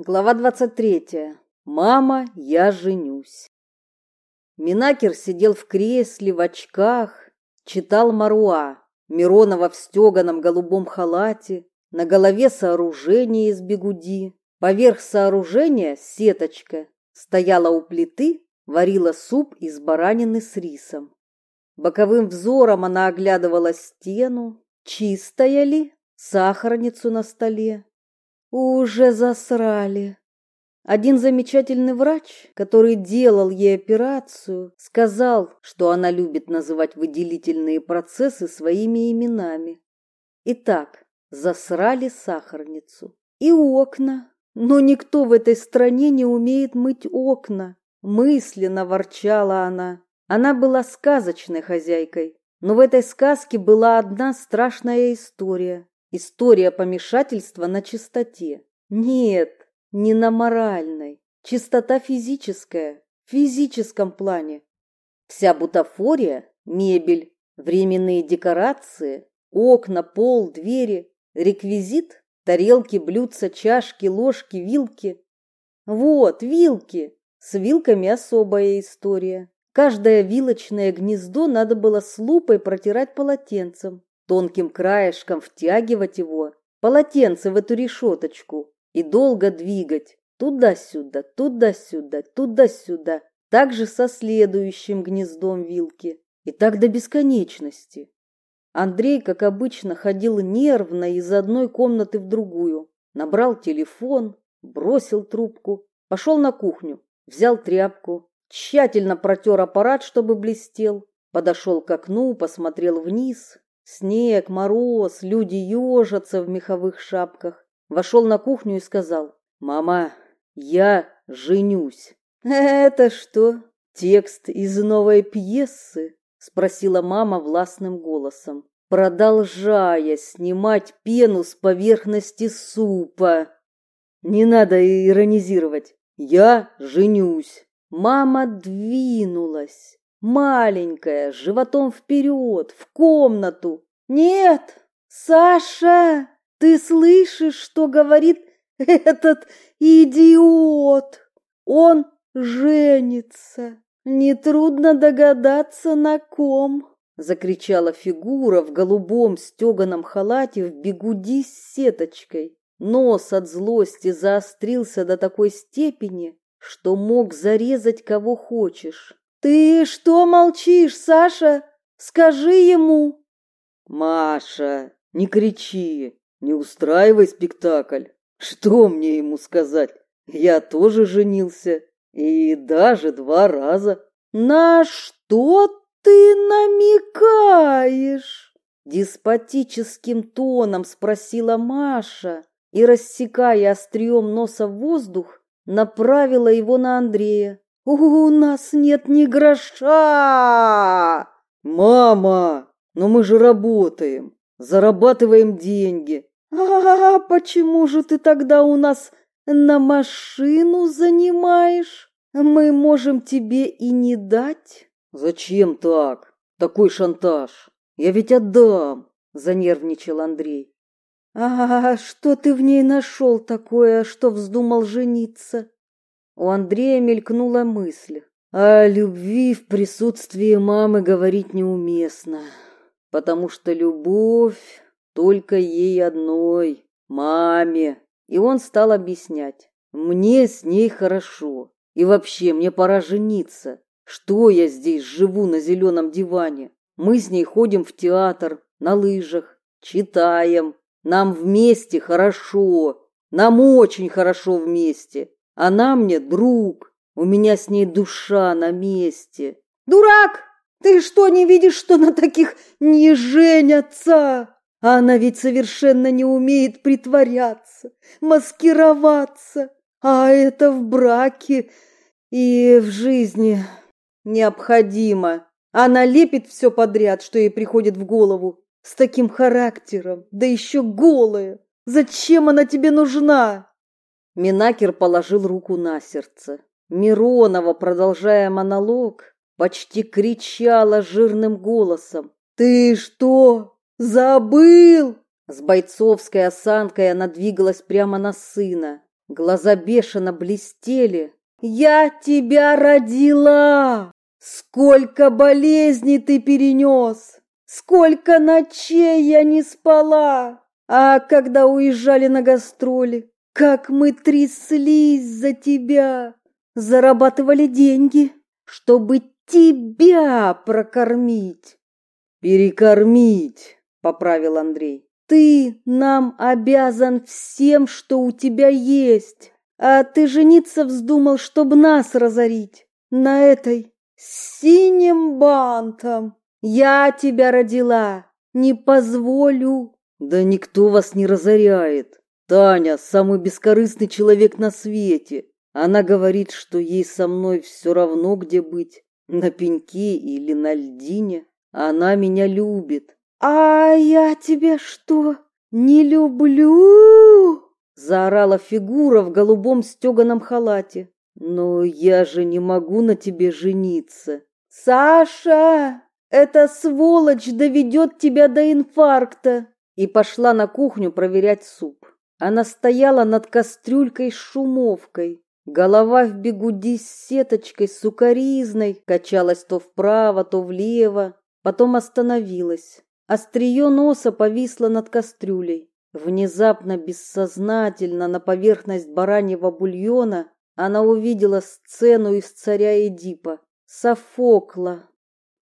Глава 23. Мама, я женюсь. Минакер сидел в кресле в очках, читал Маруа. Миронова в стеганом голубом халате, на голове сооружение из бегуди. Поверх сооружения сеточка стояла у плиты, варила суп из баранины с рисом. Боковым взором она оглядывала стену, чистая ли, сахарницу на столе, уже засрали. Один замечательный врач, который делал ей операцию, сказал, что она любит называть выделительные процессы своими именами. Итак, засрали сахарницу. И окна. Но никто в этой стране не умеет мыть окна. Мысленно ворчала она. Она была сказочной хозяйкой, но в этой сказке была одна страшная история. История помешательства на чистоте. Нет, не на моральной. Чистота физическая, в физическом плане. Вся бутафория, мебель, временные декорации, окна, пол, двери, реквизит, тарелки, блюдца, чашки, ложки, вилки. Вот, вилки. С вилками особая история. Каждое вилочное гнездо надо было с лупой протирать полотенцем тонким краешком втягивать его, полотенце в эту решеточку и долго двигать туда-сюда, туда-сюда, туда-сюда, также со следующим гнездом вилки и так до бесконечности. Андрей, как обычно, ходил нервно из одной комнаты в другую, набрал телефон, бросил трубку, пошел на кухню, взял тряпку, тщательно протер аппарат, чтобы блестел, подошел к окну, посмотрел вниз Снег, мороз, люди ежатся в меховых шапках. Вошел на кухню и сказал, «Мама, я женюсь». «Это что, текст из новой пьесы?» Спросила мама властным голосом, продолжая снимать пену с поверхности супа. «Не надо иронизировать. Я женюсь». Мама двинулась маленькая, животом вперед, в комнату. Нет, Саша, ты слышишь, что говорит этот идиот? Он женится. Нетрудно догадаться, на ком. Закричала фигура в голубом стеганом халате в бегуди с сеточкой. Нос от злости заострился до такой степени, что мог зарезать кого хочешь. Ты что молчишь, Саша? Скажи ему. Маша, не кричи, не устраивай спектакль. Что мне ему сказать? Я тоже женился, и даже два раза. На что ты намекаешь? Деспотическим тоном спросила Маша и, рассекая острием носа воздух, направила его на Андрея. У нас нет ни гроша. Мама, но мы же работаем, зарабатываем деньги. А почему же ты тогда у нас на машину занимаешь? Мы можем тебе и не дать. Зачем так? Такой шантаж. Я ведь отдам, занервничал Андрей. А что ты в ней нашел такое, что вздумал жениться? У Андрея мелькнула мысль. О любви в присутствии мамы говорить неуместно, потому что любовь только ей одной, маме. И он стал объяснять. Мне с ней хорошо. И вообще, мне пора жениться. Что я здесь живу на зеленом диване? Мы с ней ходим в театр, на лыжах, читаем. Нам вместе хорошо. Нам очень хорошо вместе. Она мне друг, у меня с ней душа на месте. Дурак! Ты что, не видишь, что на таких не женятся? А она ведь совершенно не умеет притворяться, маскироваться. А это в браке и в жизни необходимо. Она лепит все подряд, что ей приходит в голову. С таким характером, да еще голая. Зачем она тебе нужна? Минакер положил руку на сердце. Миронова, продолжая монолог, почти кричала жирным голосом. «Ты что, забыл?» С бойцовской осанкой она двигалась прямо на сына. Глаза бешено блестели. «Я тебя родила! Сколько болезней ты перенес! Сколько ночей я не спала! А когда уезжали на гастроли, как мы тряслись за тебя! Зарабатывали деньги, чтобы тебя прокормить!» «Перекормить!» — поправил Андрей. Ты нам обязан всем, что у тебя есть. А ты жениться вздумал, чтобы нас разорить. На этой синим бантом. Я тебя родила. Не позволю. Да никто вас не разоряет. Таня самый бескорыстный человек на свете. Она говорит, что ей со мной все равно, где быть, на пеньке или на льдине. Она меня любит. «А я тебя что, не люблю?» Заорала фигура в голубом стеганом халате. «Но я же не могу на тебе жениться». «Саша, эта сволочь доведет тебя до инфаркта!» И пошла на кухню проверять суп. Она стояла над кастрюлькой с шумовкой. Голова в бегуди с сеточкой сукаризной качалась то вправо, то влево, потом остановилась. Острие носа повисло над кастрюлей. Внезапно, бессознательно, на поверхность бараньего бульона она увидела сцену из царя Эдипа. Софокла.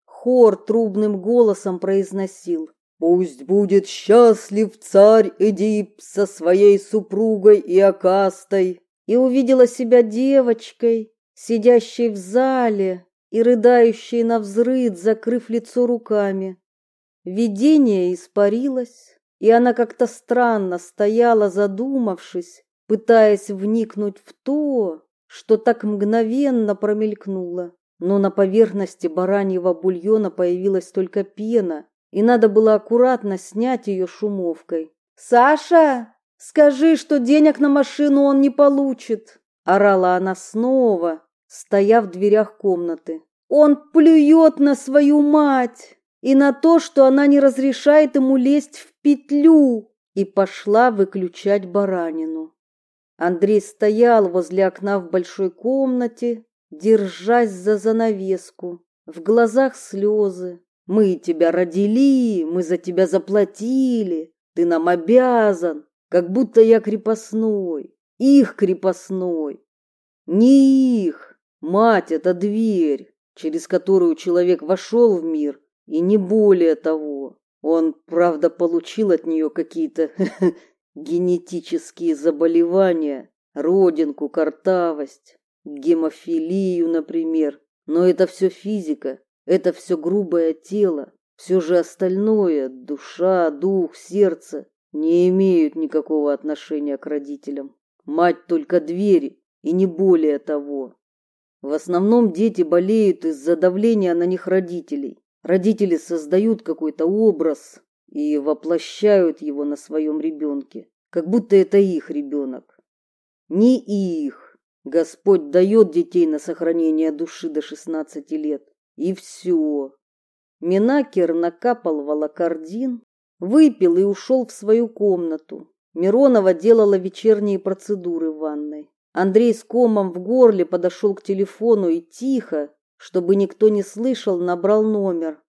Хор трубным голосом произносил. «Пусть будет счастлив царь Эдип со своей супругой и Акастой!» И увидела себя девочкой, сидящей в зале и рыдающей на взрыд, закрыв лицо руками. Видение испарилось, и она как-то странно стояла, задумавшись, пытаясь вникнуть в то, что так мгновенно промелькнуло. Но на поверхности бараньего бульона появилась только пена, и надо было аккуратно снять ее шумовкой. «Саша, скажи, что денег на машину он не получит!» – орала она снова, стоя в дверях комнаты. «Он плюет на свою мать!» и на то, что она не разрешает ему лезть в петлю, и пошла выключать баранину. Андрей стоял возле окна в большой комнате, держась за занавеску. В глазах слезы. «Мы тебя родили, мы за тебя заплатили, ты нам обязан, как будто я крепостной, их крепостной». Не их, мать — это дверь, через которую человек вошел в мир и не более того. Он, правда, получил от нее какие-то генетические заболевания, родинку, картавость, гемофилию, например. Но это все физика, это все грубое тело. Все же остальное, душа, дух, сердце, не имеют никакого отношения к родителям. Мать только двери, и не более того. В основном дети болеют из-за давления на них родителей. Родители создают какой-то образ и воплощают его на своем ребенке, как будто это их ребенок. Не их. Господь дает детей на сохранение души до 16 лет. И все. Минакер накапал волокордин, выпил и ушел в свою комнату. Миронова делала вечерние процедуры в ванной. Андрей с комом в горле подошел к телефону и тихо, чтобы никто не слышал, набрал номер.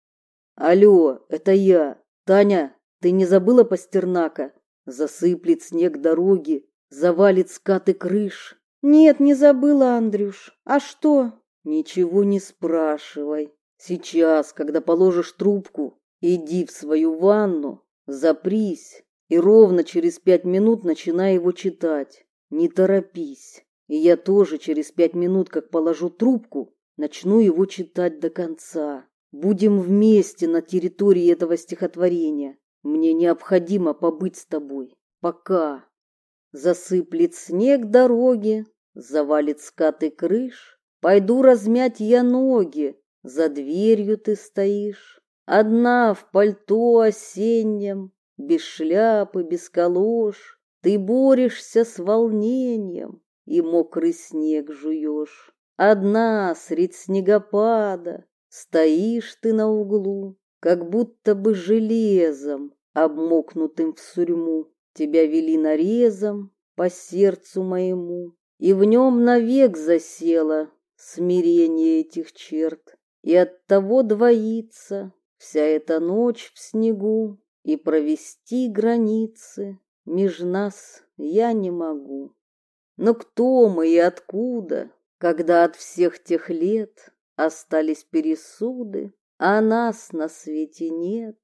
Алло, это я. Таня, ты не забыла Пастернака? Засыплет снег дороги, завалит скаты крыш. Нет, не забыла, Андрюш. А что? Ничего не спрашивай. Сейчас, когда положишь трубку, иди в свою ванну, запрись и ровно через пять минут начинай его читать. Не торопись. И я тоже через пять минут, как положу трубку, Начну его читать до конца. Будем вместе на территории этого стихотворения. Мне необходимо побыть с тобой. Пока. Засыплет снег дороги, завалит скаты крыш. Пойду размять я ноги, за дверью ты стоишь. Одна в пальто осеннем, без шляпы, без колош. Ты борешься с волнением и мокрый снег жуешь. Одна средь снегопада стоишь ты на углу, как будто бы железом, обмокнутым в сурьму. Тебя вели нарезом, по сердцу моему, и в нем навек засело смирение этих черт, и от того двоится вся эта ночь в снегу, и провести границы меж нас я не могу. Но кто мы и откуда, когда от всех тех лет остались пересуды, а нас на свете нет?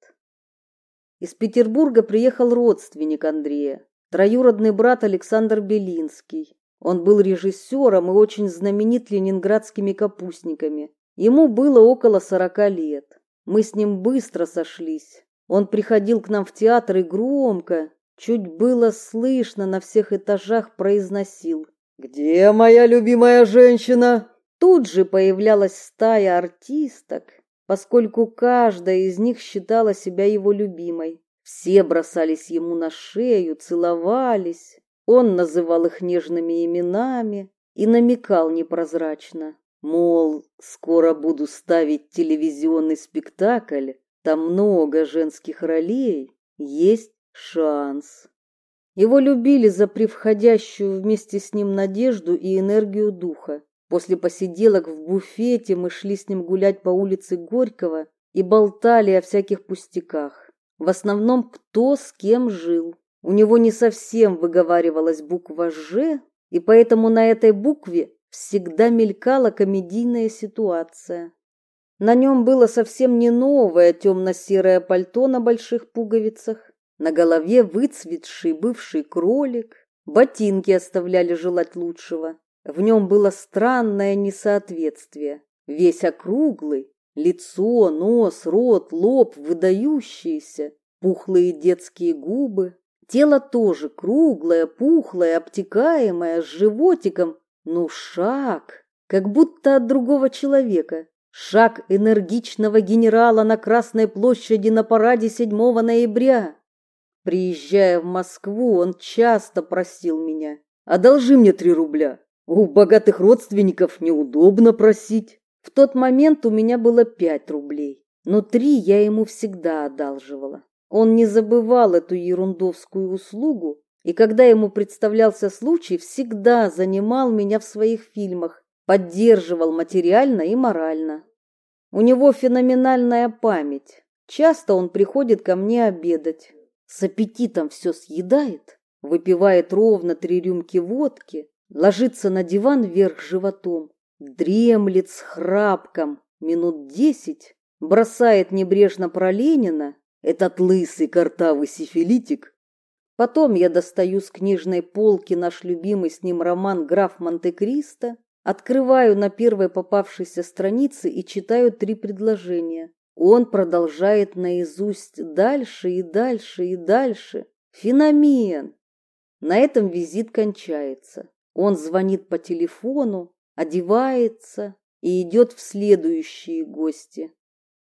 Из Петербурга приехал родственник Андрея, троюродный брат Александр Белинский. Он был режиссером и очень знаменит ленинградскими капустниками. Ему было около сорока лет. Мы с ним быстро сошлись. Он приходил к нам в театр и громко, чуть было слышно на всех этажах произносил «Где моя любимая женщина?» Тут же появлялась стая артисток, поскольку каждая из них считала себя его любимой. Все бросались ему на шею, целовались. Он называл их нежными именами и намекал непрозрачно, мол, скоро буду ставить телевизионный спектакль, там много женских ролей, есть шанс. Его любили за превходящую вместе с ним надежду и энергию духа. После посиделок в буфете мы шли с ним гулять по улице Горького и болтали о всяких пустяках. В основном, кто с кем жил. У него не совсем выговаривалась буква «Ж», и поэтому на этой букве всегда мелькала комедийная ситуация. На нем было совсем не новое темно-серое пальто на больших пуговицах, на голове выцветший бывший кролик, ботинки оставляли желать лучшего. В нем было странное несоответствие. Весь округлый, лицо, нос, рот, лоб выдающиеся, пухлые детские губы. Тело тоже круглое, пухлое, обтекаемое, с животиком, ну шаг, как будто от другого человека. Шаг энергичного генерала на Красной площади на параде 7 ноября. Приезжая в Москву, он часто просил меня: "Одолжи мне три рубля". У богатых родственников неудобно просить. В тот момент у меня было пять рублей, но три я ему всегда одалживала. Он не забывал эту ерундовскую услугу, и когда ему представлялся случай, всегда занимал меня в своих фильмах, поддерживал материально и морально. У него феноменальная память. Часто он приходит ко мне обедать. С аппетитом все съедает, выпивает ровно три рюмки водки, ложится на диван вверх животом, дремлет с храпком минут десять, бросает небрежно про Ленина, этот лысый картавый сифилитик. Потом я достаю с книжной полки наш любимый с ним роман «Граф Монте-Кристо», открываю на первой попавшейся странице и читаю три предложения. Он продолжает наизусть дальше и дальше и дальше. Феномен! На этом визит кончается. Он звонит по телефону, одевается и идет в следующие гости.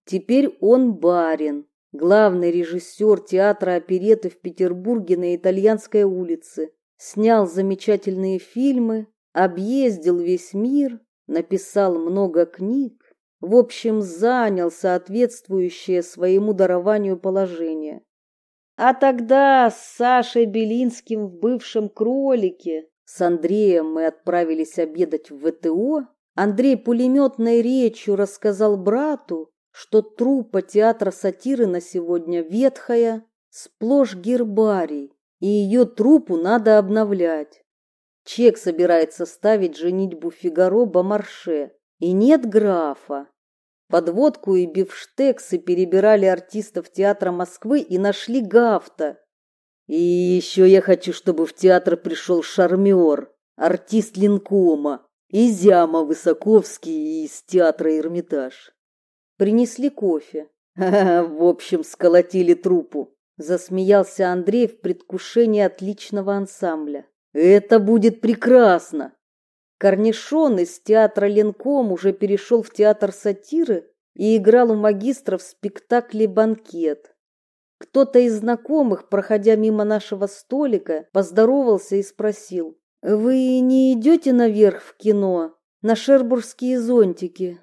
Теперь он барин, главный режиссер театра опереты в Петербурге на Итальянской улице. Снял замечательные фильмы, объездил весь мир, написал много книг, в общем, занял соответствующее своему дарованию положение. А тогда с Сашей Белинским в бывшем кролике с Андреем мы отправились обедать в ВТО. Андрей пулеметной речью рассказал брату, что труппа театра сатиры на сегодня ветхая, сплошь гербарий, и ее труппу надо обновлять. Чек собирается ставить женитьбу Фигаро Бомарше, и нет графа. Подводку и бифштексы перебирали артистов театра Москвы и нашли Гафта, и еще я хочу, чтобы в театр пришел шармер, артист линкома, Изяма Высоковский из театра Эрмитаж. Принесли кофе. в общем, сколотили трупу. Засмеялся Андрей в предвкушении отличного ансамбля. Это будет прекрасно. Корнишон из театра Ленком уже перешел в театр сатиры и играл у магистра в спектакле «Банкет». Кто-то из знакомых, проходя мимо нашего столика, поздоровался и спросил: "Вы не идете наверх в кино на шербургские зонтики?"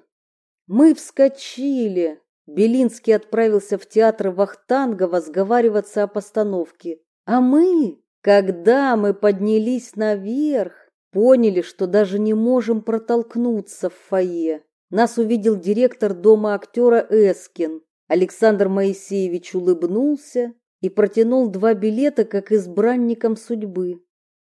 Мы вскочили. Белинский отправился в театр Вахтангова сговариваться о постановке, а мы Когда мы поднялись наверх, поняли, что даже не можем протолкнуться в фойе. Нас увидел директор дома актера Эскин. Александр Моисеевич улыбнулся и протянул два билета как избранникам судьбы.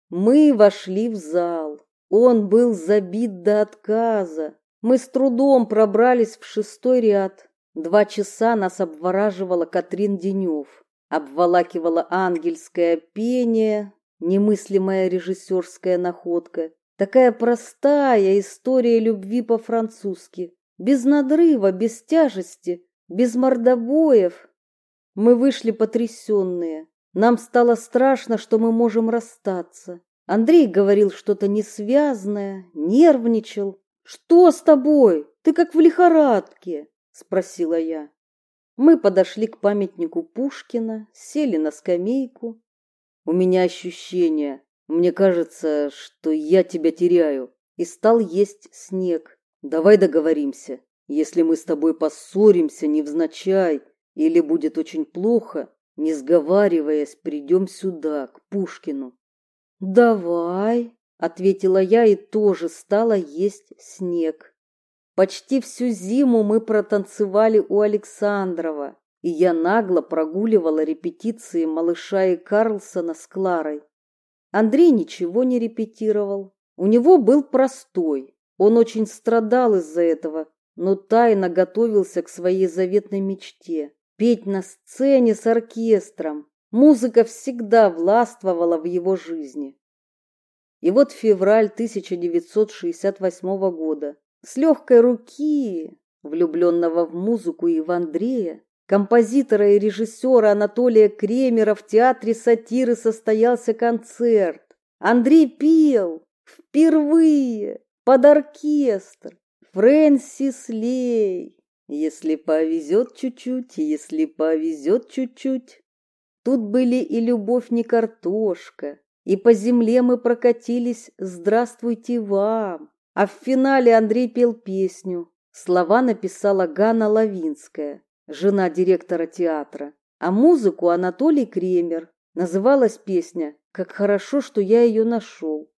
Мы вошли в зал. Он был забит до отказа. Мы с трудом пробрались в шестой ряд. Два часа нас обвораживала Катрин Денев. Обволакивала ангельское пение, немыслимая режиссерская находка. Такая простая история любви по-французски. Без надрыва, без тяжести, без мордобоев. Мы вышли потрясенные. Нам стало страшно, что мы можем расстаться. Андрей говорил что-то несвязное, нервничал. «Что с тобой? Ты как в лихорадке?» – спросила я. Мы подошли к памятнику Пушкина, сели на скамейку. «У меня ощущение, мне кажется, что я тебя теряю». И стал есть снег. «Давай договоримся. Если мы с тобой поссоримся невзначай или будет очень плохо, не сговариваясь, придем сюда, к Пушкину. Давай, ответила я и тоже стала есть снег. Почти всю зиму мы протанцевали у Александрова, и я нагло прогуливала репетиции малыша и Карлсона с Кларой. Андрей ничего не репетировал. У него был простой. Он очень страдал из-за этого, но тайно готовился к своей заветной мечте петь на сцене с оркестром. Музыка всегда властвовала в его жизни. И вот февраль 1968 года. С легкой руки, влюбленного в музыку и Андрея, композитора и режиссера Анатолия Кремера в театре сатиры состоялся концерт. Андрей пел впервые под оркестр. Фрэнсис Лей. Если повезет чуть-чуть, если повезет чуть-чуть. Тут были и любовь не картошка, и по земле мы прокатились «Здравствуйте вам!» А в финале Андрей пел песню. Слова написала Ганна Лавинская, жена директора театра, а музыку Анатолий Кремер. Называлась песня «Как хорошо, что я ее нашел».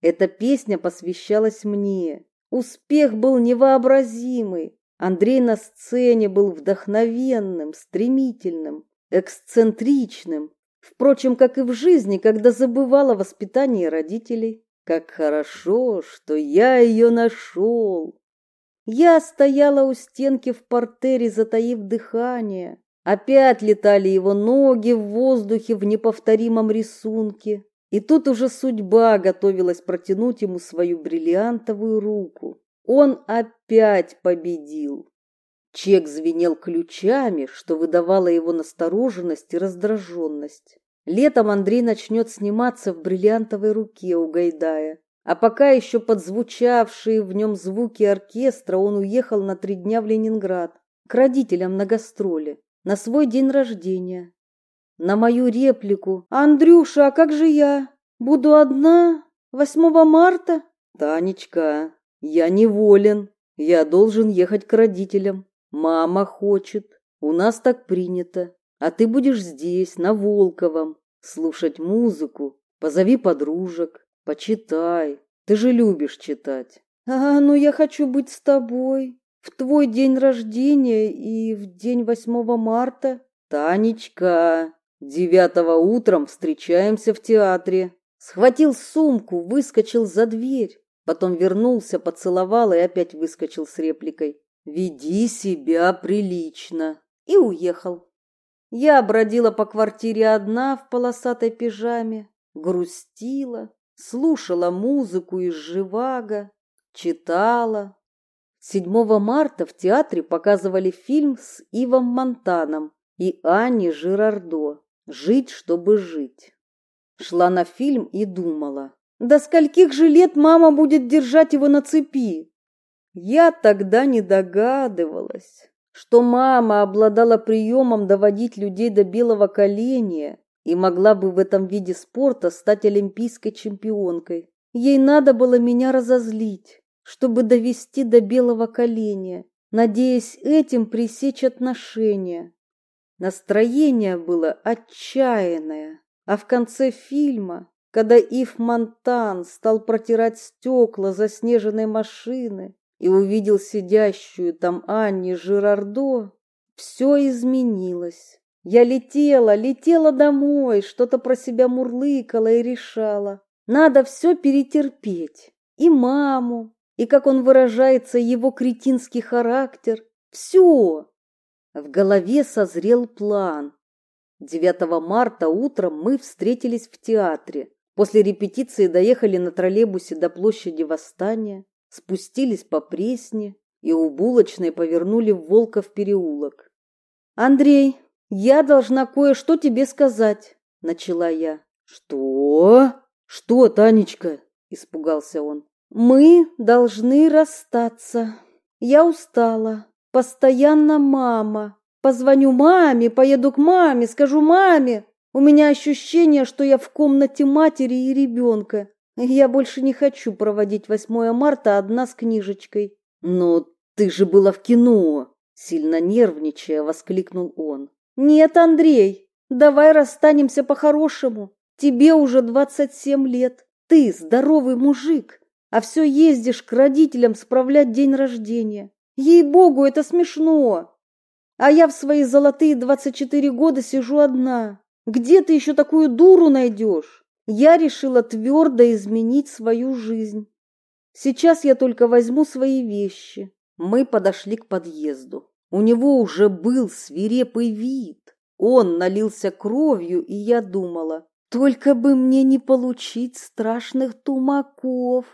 Эта песня посвящалась мне. Успех был невообразимый. Андрей на сцене был вдохновенным, стремительным, эксцентричным, Впрочем, как и в жизни, когда забывала воспитание родителей. Как хорошо, что я ее нашел. Я стояла у стенки в портере, затаив дыхание. Опять летали его ноги в воздухе в неповторимом рисунке. И тут уже судьба готовилась протянуть ему свою бриллиантовую руку. Он опять победил. Чек звенел ключами, что выдавало его настороженность и раздраженность. Летом Андрей начнет сниматься в бриллиантовой руке у Гайдая. А пока еще подзвучавшие в нем звуки оркестра, он уехал на три дня в Ленинград к родителям на гастроли, на свой день рождения. На мою реплику «Андрюша, а как же я? Буду одна? 8 марта?» «Танечка, я неволен. Я должен ехать к родителям. Мама хочет, у нас так принято. А ты будешь здесь, на Волковом, слушать музыку. Позови подружек, почитай. Ты же любишь читать. А, ну я хочу быть с тобой. В твой день рождения и в день 8 марта. Танечка, девятого утром встречаемся в театре. Схватил сумку, выскочил за дверь. Потом вернулся, поцеловал и опять выскочил с репликой. Веди себя прилично. И уехал. Я бродила по квартире одна в полосатой пижаме, грустила, слушала музыку из Живаго, читала. 7 марта в театре показывали фильм с Ивом Монтаном и Аней Жирардо «Жить, чтобы жить». Шла на фильм и думала, до скольких же лет мама будет держать его на цепи? Я тогда не догадывалась, что мама обладала приемом доводить людей до белого коленя и могла бы в этом виде спорта стать олимпийской чемпионкой. Ей надо было меня разозлить, чтобы довести до белого коленя, надеясь этим пресечь отношения. Настроение было отчаянное. А в конце фильма, когда Ив Монтан стал протирать стекла заснеженной машины и увидел сидящую там Анни Жирардо, все изменилось. Я летела, летела домой, что-то про себя мурлыкала и решала. Надо все перетерпеть. И маму, и, как он выражается, его кретинский характер. Все. В голове созрел план. 9 марта утром мы встретились в театре. После репетиции доехали на троллейбусе до площади Восстания, спустились по Пресне и у булочной повернули в Волков переулок. «Андрей, я должна кое-что тебе сказать», — начала я. «Что? Что, Танечка?» — испугался он. «Мы должны расстаться. Я устала. Постоянно мама. Позвоню маме, поеду к маме, скажу маме. У меня ощущение, что я в комнате матери и ребенка. Я больше не хочу проводить 8 марта одна с книжечкой». «Но ты же была в кино!» Сильно нервничая, воскликнул он. Нет, Андрей, давай расстанемся по-хорошему. Тебе уже двадцать семь лет. Ты здоровый мужик, а все ездишь к родителям справлять день рождения. Ей-богу, это смешно. А я в свои золотые двадцать четыре года сижу одна. Где ты еще такую дуру найдешь? Я решила твердо изменить свою жизнь. Сейчас я только возьму свои вещи. Мы подошли к подъезду. У него уже был свирепый вид. Он налился кровью, и я думала, только бы мне не получить страшных тумаков.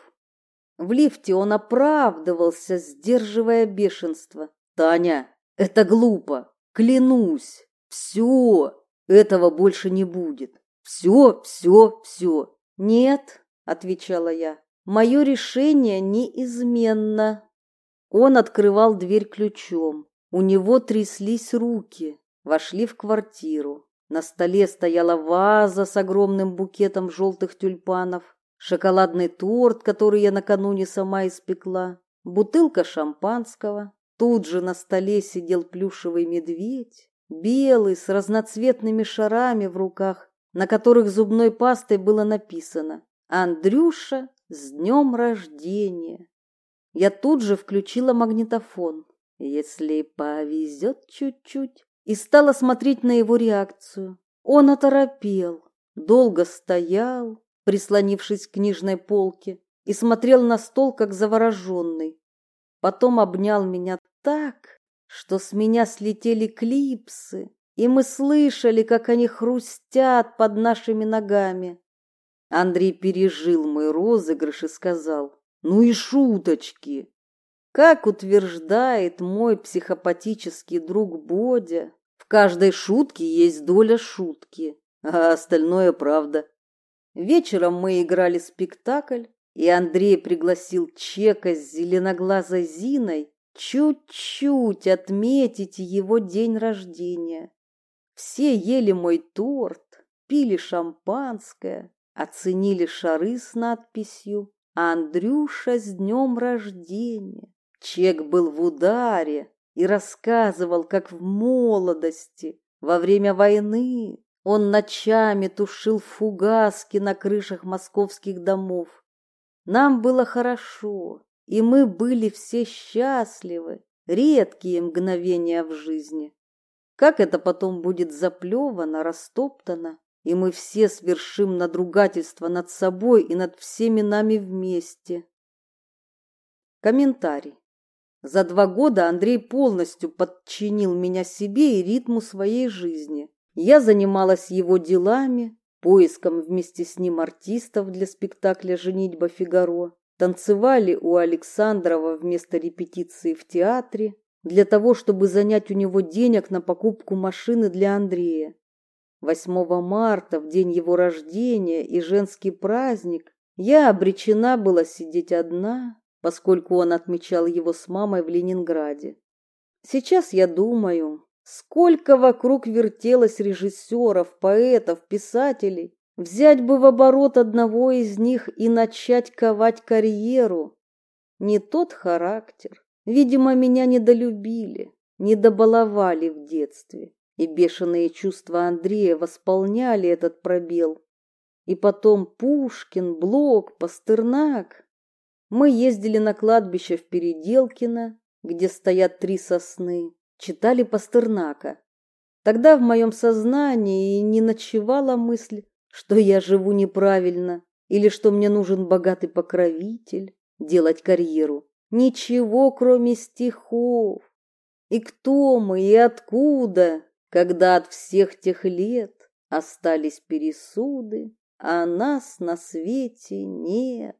В лифте он оправдывался, сдерживая бешенство. «Таня, это глупо, клянусь. Все, этого больше не будет. Все, все, все». «Нет», — отвечала я, — «мое решение неизменно». Он открывал дверь ключом. У него тряслись руки. Вошли в квартиру. На столе стояла ваза с огромным букетом желтых тюльпанов, шоколадный торт, который я накануне сама испекла, бутылка шампанского. Тут же на столе сидел плюшевый медведь, белый, с разноцветными шарами в руках, на которых зубной пастой было написано «Андрюша, с днем рождения!». Я тут же включила магнитофон если повезет чуть-чуть, и стала смотреть на его реакцию. Он оторопел, долго стоял, прислонившись к книжной полке, и смотрел на стол, как завороженный. Потом обнял меня так, что с меня слетели клипсы, и мы слышали, как они хрустят под нашими ногами. Андрей пережил мой розыгрыш и сказал, «Ну и шуточки! Как утверждает мой психопатический друг Бодя, в каждой шутке есть доля шутки, а остальное правда. Вечером мы играли спектакль, и Андрей пригласил Чека с зеленоглазой Зиной чуть-чуть отметить его день рождения. Все ели мой торт, пили шампанское, оценили шары с надписью «Андрюша с днем рождения». Чек был в ударе и рассказывал, как в молодости, во время войны, он ночами тушил фугаски на крышах московских домов. Нам было хорошо, и мы были все счастливы, редкие мгновения в жизни. Как это потом будет заплевано, растоптано, и мы все свершим надругательство над собой и над всеми нами вместе. Комментарий. За два года Андрей полностью подчинил меня себе и ритму своей жизни. Я занималась его делами, поиском вместе с ним артистов для спектакля «Женитьба Фигаро», танцевали у Александрова вместо репетиции в театре, для того, чтобы занять у него денег на покупку машины для Андрея. 8 марта, в день его рождения и женский праздник, я обречена была сидеть одна, поскольку он отмечал его с мамой в Ленинграде. Сейчас я думаю, сколько вокруг вертелось режиссеров, поэтов, писателей. Взять бы в оборот одного из них и начать ковать карьеру. Не тот характер. Видимо, меня недолюбили, недобаловали в детстве. и бешеные чувства Андрея восполняли этот пробел. И потом Пушкин, Блок, Пастернак. Мы ездили на кладбище в Переделкино, где стоят три сосны, читали Пастернака. Тогда в моем сознании не ночевала мысль, что я живу неправильно или что мне нужен богатый покровитель, делать карьеру. Ничего, кроме стихов. И кто мы, и откуда, когда от всех тех лет остались пересуды, а нас на свете нет?